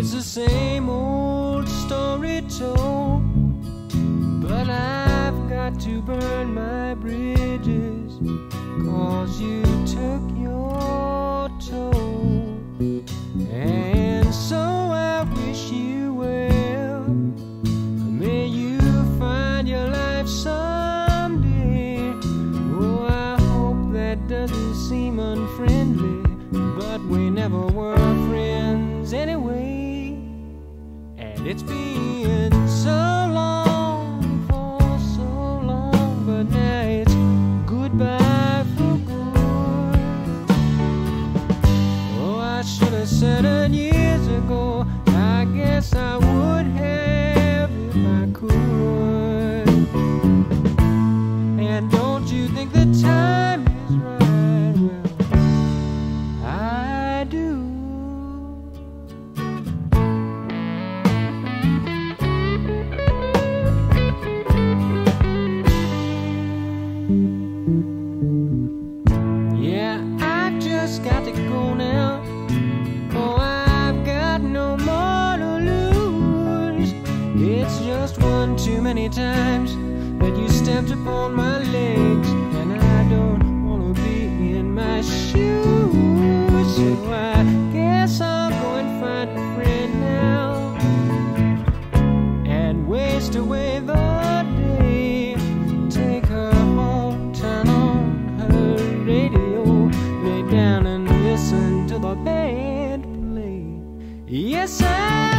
It's the same old story told. But I've got to burn my bridges. Cause you many times that you stepped upon my legs, and I don't want to be in my shoes. So I guess I'll go and find a friend now and waste away the day. Take her home, turn on her radio, lay down and listen to the band play. Yes, I